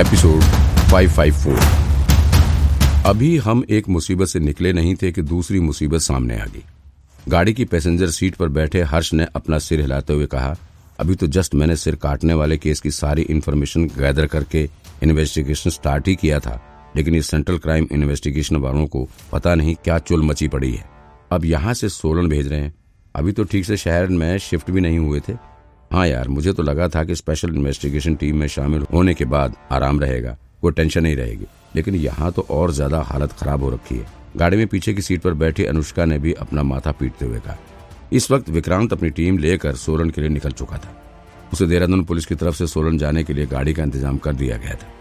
Episode 554 अभी हम एक मुसीबत से निकले नहीं थे कि दूसरी मुसीबत सामने आ गई। गाड़ी की पैसेंजर सीट पर बैठे हर्ष ने अपना सिर हिलाते हुए कहा, अभी तो जस्ट मैंने सिर काटने वाले केस की सारी इन्फॉर्मेशन गैदर करके इन्वेस्टिगेशन स्टार्ट ही किया था, लेकिन इस सेंट्रल क्राइम इन्वेस्टिगेशन वालों को पता नहीं क्या चुल मची पड़ी है। अब यहाँ से सोलन भेज रहे हैं। अभी तो ठीक से शहर में शिफ्ट भी नहीं हुए थे हाँ यार, मुझे तो लगा था कि स्पेशल इन्वेस्टिगेशन टीम में शामिल होने के बाद आराम रहेगा कोई टेंशन नहीं रहेगी। लेकिन यहाँ तो और ज़्यादा हालत खराब हो रखी है। गाड़ी में पीछे की सीट पर बैठी अनुष्का ने भी अपना माथा पीटते हुए कहा। इस वक्त विक्रांत अपनी टीम लेकर सोलन के लिए निकल चुका था। उसे देहरादून पुलिस की तरफ़ से सोलन जाने के लिए गाड़ी का इंतज़ाम कर दिया गया था।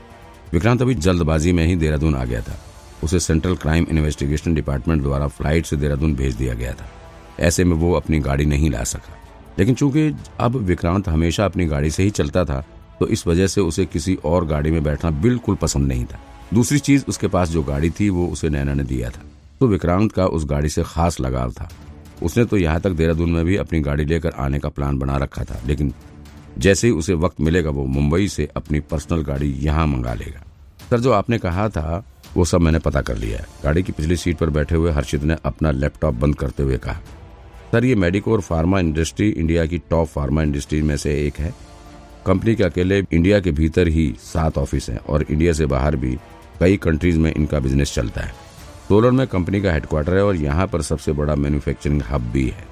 विक्रांत अभी जल्दबाजी में ही देहरादून आ गया था। उसे सेंट्रल क्राइम इन्वेस्टिगेशन डिपार्टमेंट द्वारा फ़्लाइट से देहरादून भेज दिया गया था। ऐसे में वो अपनी गाड़ी नहीं ला सका। लेकिन चूँकि अब विक्रांत हमेशा अपनी गाड़ी से ही चलता था तो इस वजह से उसे किसी और गाड़ी में बैठना बिल्कुल पसंद नहीं था। दूसरी चीज़, उसके पास जो गाड़ी थी, वो उसे नैना ने दिया था। तो विक्रांत का उस गाड़ी से खास लगाव था। उसने तो यहाँ तक देहरादून में भी अपनी गाड़ी लेकर आने का प्लान बना रखा था, लेकिन जैसे ही उसे वक्त मिलेगा, वो मुंबई से अपनी पर्सनल गाड़ी यहाँ मंगा लेगा। सर, जो आपने कहा था, वो सब मैंने पता कर लिया है। गाड़ी की पिछली सीट पर बैठे हुए हर्षित ने अपना लैपटॉप बंद करते हुए कहा सर, ये मेडिकोर फार्मा इंडस्ट्री इंडिया की टॉप फार्मा इंडस्ट्री में से एक है। कंपनी के अकेले इंडिया के भीतर ही सात ऑफ़िस हैं और इंडिया से बाहर भी कई कंट्रीज़ में इनका बिज़नेस चलता है। सोलन में कंपनी का हेडक्वार्टर है और यहाँ पर सबसे बड़ा मैन्युफैक्चरिंग हब भी है।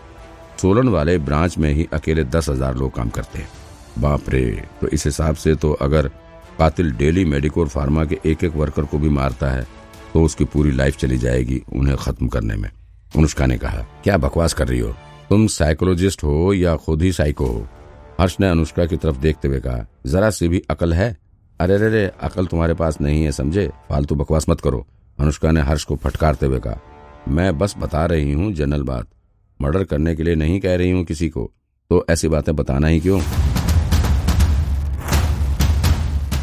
सोलन वाले ब्रांच में ही अकेले दस हज़ार लोग काम करते हैं। बाप रे तो इस हिसाब से तो अगर कातिल डेली मेडिकोर फार्मा के एक एक वर्कर को भी मारता है तो उसकी पूरी लाइफ चली जाएगी उन्हें खत्म करने में। अनुष्का ने कहा, क्या बकवास कर रही हो? तुम साइकोलॉजिस्ट हो या खुद ही साइको हो? हर्ष ने अनुष्का की तरफ़ देखते हुए कहा, जरा सी भी अकल है? अरे रे रे अकल तुम्हारे पास नहीं है, समझे? फालतू बकवास मत करो, अनुष्का ने हर्ष को फटकारते हुए कहा। मैं बस बता रही हूँ, जनरल बात। मर्डर करने के लिए नहीं कह रही हूँ किसी को तो ऐसी बातें बताना ही क्यों?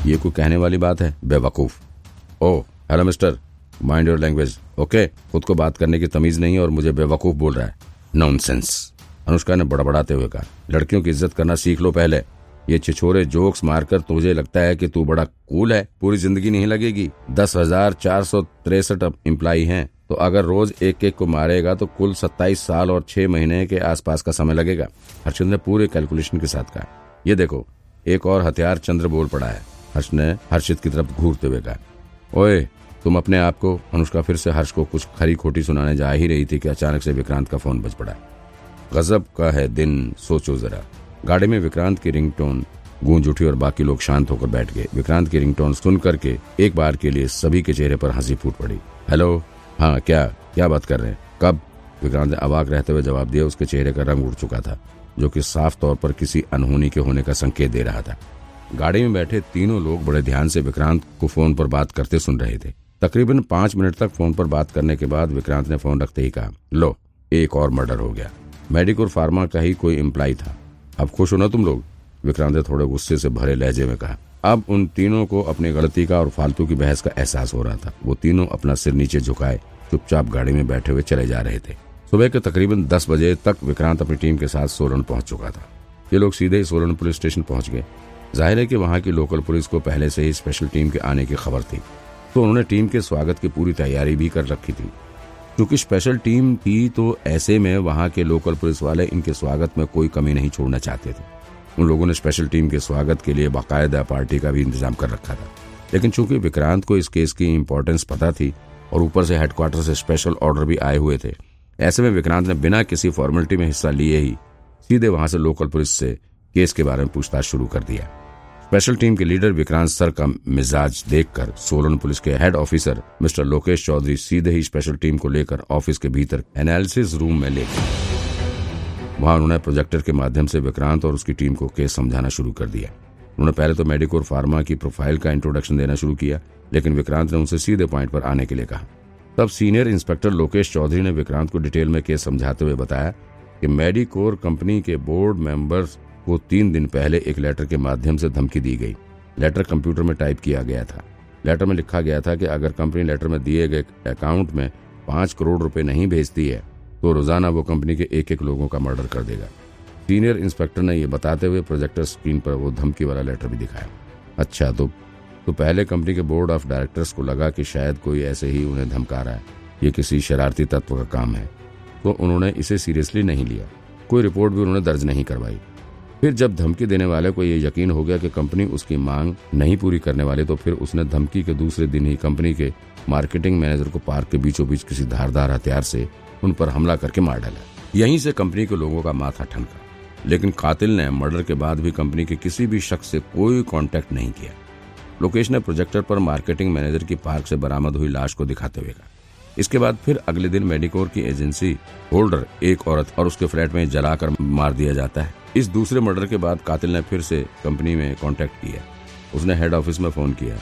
ये कोई कहने वाली बात है? बेवकूफ़। ओ hello mister mind your language okay खुद को बात करने की तमीज नहीं है और मुझे बेवकूफ़ बोल रहा है। नॉनसेंस अनुष्का ने बड़बड़ाते हुए कहा, लड़कियों की इज़्ज़त करना सीख लो पहले। ये छिछोरे जोक्स मारकर तुझे लगता है कि तू बड़ा कूल है, पूरी ज़िंदगी नहीं लगेगी। दस हज़ार चार सौ तिरसठ इम्प्लाई है तो अगर रोज एक एक को मारेगा तो कुल सत्ताईस साल और छह महीने के आसपास का समय लगेगा। हर्षद ने पूरे कैलकुलेशन के साथ कहा। ये देखो, एक और हथियार चंद्र बोल पड़ा है। हर्ष ने हर्षित की तरफ़ घूरते हुए कहा, ओए तुम अपने आप को, अनुष्का फिर से हर्ष को कुछ खरी खोटी सुनाने जा ही रही थी कि अचानक से विक्रांत का फ़ोन बज पड़ा। गजब का है दिन, सोचो जरा। गाड़ी में विक्रांत की रिंगटोन, गूंज उठी और बाकी लोग शांत होकर बैठ गए। विक्रांत की रिंगटोन सुन करके एक बार के लिए सभी के चेहरे पर हँसी फूट पड़ी। हेलो? हाँ क्या? क्या बात कर रहे हैं? कब? विक्रांत ने अवाक रहते हुए जवाब दिया। उसके चेहरे का रंग उड़ चुका था, जो कि साफ़ तौर पर किसी अनहोनी के होने का संकेत दे रहा था। गाड़ी में बैठे तीनों लोग बड़े ध्यान से विक्रांत को फ़ोन पर बात करते सुन रहे थे। तकरीबन पाँच मिनट तक फ़ोन पर बात करने के बाद विक्रांत ने फ़ोन रखते ही कहा, लो, एक और मर्डर हो गया। मेडिकोर फार्मा का ही कोई एम्प्लाई था। अब खुश हो ना तुम लोग? विक्रांत ने थोड़े गुस्से से भरे लहजे में कहा, अब उन तीनों को अपनी गलती का और फालतू की बहस का एहसास हो रहा था। वो तीनों अपना सिर नीचे झुकाए, चुपचाप गाड़ी में बैठे हुए चले जा रहे थे। सुबह के तकरीबन दस बजे तक विक्रांत अपनी टीम के साथ सोलन पहुँच चुका था। ये लोग सीधे ही सोलन पुलिस स्टेशन पहुँच गए। ज़ाहिर है कि वहाँ की लोकल पुलिस को पहले से ही स्पेशल टीम के आने की खबर थी। तो उन्होंने टीम के स्वागत की पूरी तैयारी भी कर रखी थी। क्योंकि स्पेशल टीम थी तो ऐसे में वहाँ के लोकल पुलिस वाले इनके स्वागत में कोई कमी नहीं छोड़ना चाहते थे। उन लोगों ने स्पेशल टीम के स्वागत के लिए बाकायदा पार्टी का भी इंतज़ाम कर रखा था। लेकिन चूँकि विक्रांत को इस केस की इम्पोर्टेंस पता थी और ऊपर से हेडक्वार्टर से स्पेशल ऑर्डर भी आए हुए थे, ऐसे में विक्रांत ने बिना किसी फॉर्मेलिटी में हिस्सा लिए ही सीधे वहाँ से लोकल पुलिस से केस के बारे में पूछताछ शुरू कर दिया। स्पेशल टीम के लीडर विक्रांत सर का मिजाज देखकर सोलन पुलिस के head officer mister Lokesh Chaudhary सीधे ही स्पेशल टीम को लेकर ऑफ़िस के भीतर एनालिसिस रूम में ले गए। वहाँ उन्होंने प्रोजेक्टर के माध्यम से विक्रांत और उसकी टीम को केस समझाना शुरू कर दिया। उन्होंने पहले तो मेडिकोर फार्मा की प्रोफ़ाइल का इंट्रोडक्शन देना शुरू किया, लेकिन विक्रांत ने उनसे सीधे पॉइंट पर आने के लिए कहा। तब सीनियर इंस्पेक्टर लोकेश चौधरी ने विक्रांत को डिटेल में केस समझाते हुए बताया कि मेडिकोर कंपनी के बोर्ड मेंबर्स को तीन दिन पहले एक लेटर के माध्यम से धमकी दी गई। लेटर कंप्यूटर में टाइप किया गया था। लेटर में लिखा गया था कि अगर कंपनी लेटर में दिए गए अकाउंट में पाँच करोड़ रुपए नहीं भेजती है तो रोज़ाना वो कंपनी के एक एक लोगों का मर्डर कर देगा। सीनियर इंस्पेक्टर ने यह बताते हुए प्रोजेक्टर स्क्रीन पर वो धमकी वाला लेटर भी दिखाया। अच्छा तो तो पहले कंपनी के बोर्ड ऑफ़ डायरेक्टर्स को लगा कि शायद कोई ऐसे ही उन्हें धमका रहा है। ये किसी शरारती तत्व का काम है। तो उन्होंने इसे सीरियसली नहीं लिया। कोई रिपोर्ट भी उन्होंने दर्ज नहीं करवाई। फिर जब धमकी देने वाले को ये यकीन हो गया कि कंपनी उसकी मांग नहीं पूरी करने वाली तो फिर उसने धमकी के दूसरे दिन ही कंपनी के मार्केटिंग मैनेजर को पार्क के बीचों बीच किसी धारदार हथियार से उन पर हमला करके मार डाला। यहीं से कंपनी के लोगों का माथा ठनका। लेकिन कातिल ने मर्डर के बाद भी कंपनी के किसी भी शख्स से कोई कांटेक्ट नहीं किया। लोकेश ने प्रोजेक्टर पर मार्केटिंग मैनेजर की पार्क से बरामद हुई लाश को दिखाते हुए कहा। इसके बाद फिर अगले दिन मेडिकोर की एजेंसी होल्डर एक औरत और उसके फ्लैट में जलाकर मार दिया जाता है। इस दूसरे मर्डर के बाद कातिल ने फिर से कंपनी में कांटेक्ट किया। उसने हेड ऑफ़िस में फ़ोन किया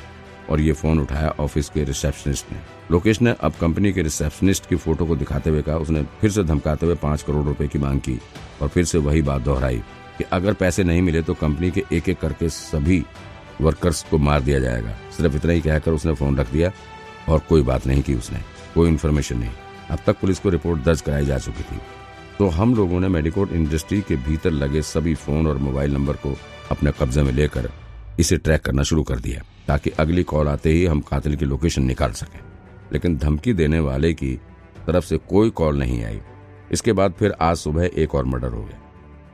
और ये फ़ोन उठाया ऑफ़िस के रिसेप्शनिस्ट ने। लोकेश ने अब कंपनी के रिसेप्शनिस्ट की फ़ोटो को दिखाते हुए कहा, उसने फिर से धमकाते हुए पाँच करोड़ रुपए की मांग की और फिर से वही बात दोहराई कि अगर पैसे नहीं मिले तो कंपनी के एक एक करके सभी वर्कर्स को मार दिया जाएगा। सिर्फ़ इतना ही कहकर उसने फ़ोन रख दिया और कोई बात नहीं की उसने, कोई इन्फॉर्मेशन नहीं। अब तक पुलिस को रिपोर्ट दर्ज कराई जा चुकी थी। तो हम लोगों ने मेडिकोट इंडस्ट्री के भीतर लगे सभी फ़ोन और मोबाइल नंबर को अपने कब्जे में लेकर इसे ट्रैक करना शुरू कर दिया, ताकि अगली कॉल आते ही हम कातिल की लोकेशन निकाल सकें। लेकिन धमकी देने वाले की तरफ़ से कोई कॉल नहीं आई। इसके बाद फिर आज सुबह एक और मर्डर हो गया।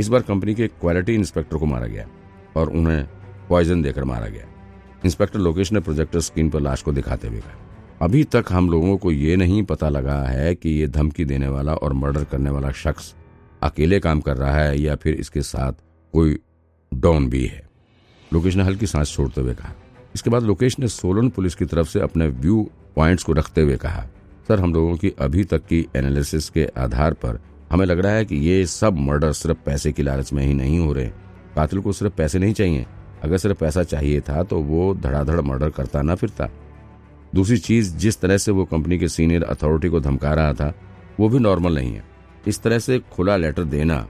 इस बार कंपनी के क्वालिटी इंस्पेक्टर को मारा गया और उन्हें पॉइजन देकर मारा गया। इंस्पेक्टर लोकेश ने प्रोजेक्टर स्क्रीन पर लाश को दिखाते हुए कहा। अभी तक हम लोगों को ये नहीं पता लगा है कि ये धमकी देने वाला और मर्डर करने वाला शख्स अकेले काम कर रहा है या फिर इसके साथ कोई डॉन भी है। लोकेश ने हल्की सांस छोड़ते हुए कहा। इसके बाद लोकेश ने सोलन पुलिस की तरफ़ से अपने व्यू पॉइंट्स को रखते हुए कहा, सर, हम लोगों की अभी तक की एनालिसिस के आधार पर हमें लग रहा है कि ये सब मर्डर सिर्फ़ पैसे की लालच में ही नहीं हो रहे। कातिल को सिर्फ़ पैसे नहीं चाहिए। अगर सिर्फ़ पैसा चाहिए था तो वो धड़ाधड़ मर्डर करता ना फिरता। दूसरी चीज़, जिस तरह से वो कंपनी के सीनियर अथॉरिटी को धमका रहा था, वो भी नॉर्मल नहीं है। इस तरह से खुला लेटर देना,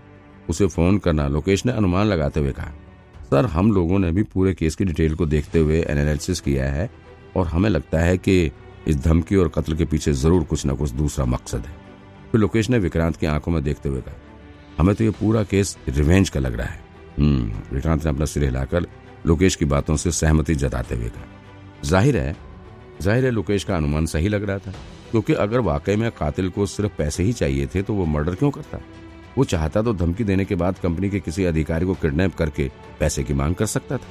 उसे फ़ोन करना, लोकेश ने अनुमान लगाते हुए कहा, सर, हम लोगों ने भी पूरे केस की डिटेल को देखते हुए एनालिसिस किया है और हमें लगता है कि इस धमकी और कत्ल के पीछे ज़रूर कुछ न कुछ दूसरा मकसद है। फिर लोकेश ने विक्रांत की आँखों में देखते हुए कहा, हमें तो ये पूरा केस रिवेंज का लग रहा है। हम्म विक्रांत ने अपना सिर हिलाकर लोकेश की बातों से सहमति जताते हुए कहा, ज़ाहिर है ज़ाहिर है लोकेश का अनुमान सही लग रहा था। क्योंकि अगर वाकई में कातिल को सिर्फ़ पैसे ही चाहिए थे तो वो मर्डर क्यों करता? वो चाहता तो धमकी देने के बाद कंपनी के किसी अधिकारी को किडनैप करके पैसे की मांग कर सकता था।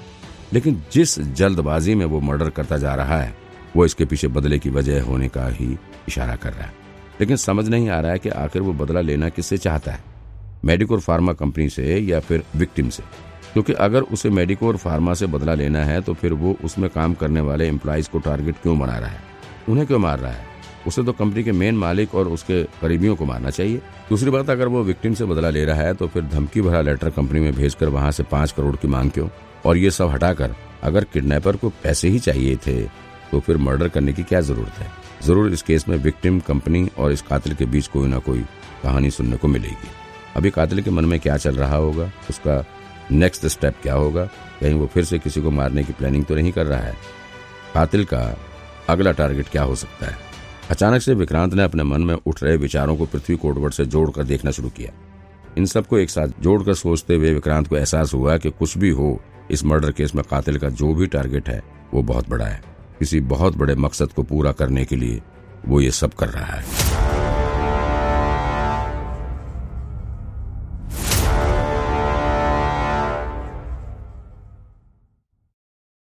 लेकिन जिस जल्दबाजी में वो मर्डर करता जा रहा है, वो इसके पीछे बदले की वजह होने का ही इशारा कर रहा है। लेकिन समझ नहीं आ रहा है कि आखिर वो बदला लेना किससे चाहता है। मेडिकोर फार्मा कंपनी से या फिर विक्टिम से। क्योंकि अगर उसे मेडिकोर फार्मा से बदला लेना है तो फिर वो उसमें काम करने वाले एम्प्लॉयज़ को टारगेट क्यों बना रहा है? उन्हें क्यों मार रहा है? उसे तो कंपनी के मेन मालिक और उसके करीबियों को मारना चाहिए। दूसरी बात, अगर वो विक्टिम से बदला ले रहा है तो फिर धमकी भरा लेटर कंपनी में भेजकर वहाँ से पाँच करोड़ की मांग क्यों? और ये सब हटाकर अगर किडनैपर को पैसे ही चाहिए थे तो फिर मर्डर करने की क्या ज़रूरत है? ज़रूर इस केस में विक्टिम कंपनी और इस कातिल के बीच कोई ना कोई कहानी सुनने को मिलेगी। अभी कातिल के मन में क्या चल रहा होगा, उसका नेक्स्ट स्टेप क्या होगा, कहीं वो फिर से किसी को मारने की प्लानिंग तो नहीं कर रहा है। कातिल का अगला टारगेट क्या हो सकता है? अचानक से विक्रांत ने अपने मन में उठ रहे विचारों को पृथ्वी कोटवर्ड से जोड़कर देखना शुरू किया। इन सबको एक साथ जोड़कर सोचते हुए विक्रांत को एहसास हुआ कि कुछ भी हो, इस मर्डर केस में कातिल का जो भी टारगेट है, वो बहुत बड़ा है। किसी बहुत बड़े मकसद को पूरा करने के लिए वो ये सब कर रहा है।